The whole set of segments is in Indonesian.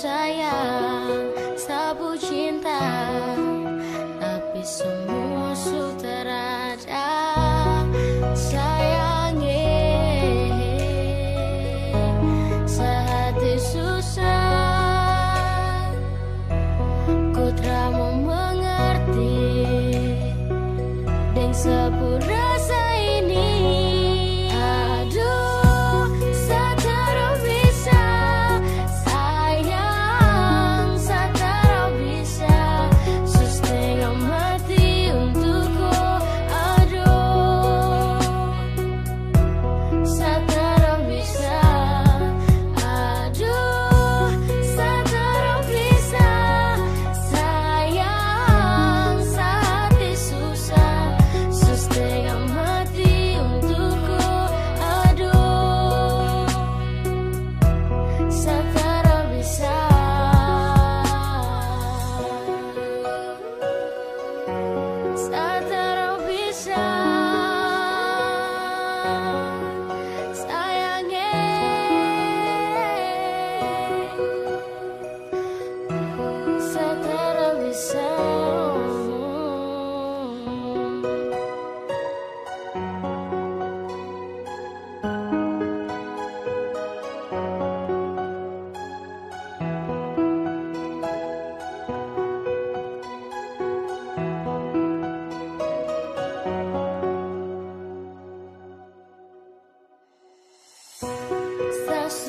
sayang, sabu cinta, tapi semua sudah ada. Sayangi, sehati susah, kudramu mengerti, dan sepura. the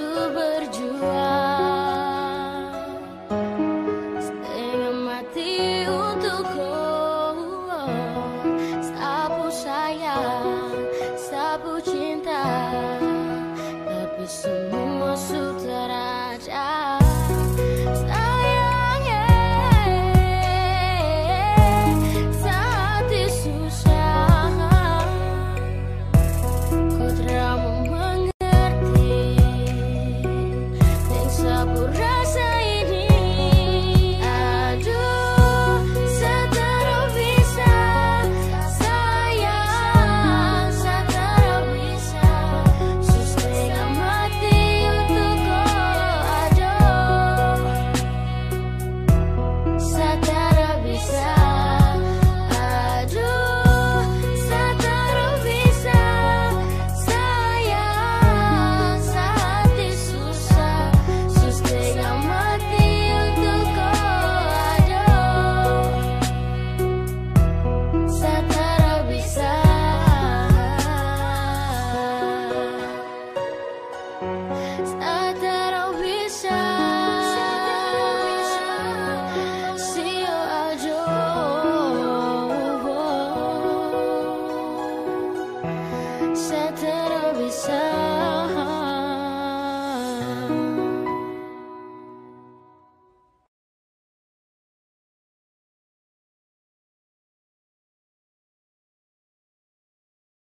myself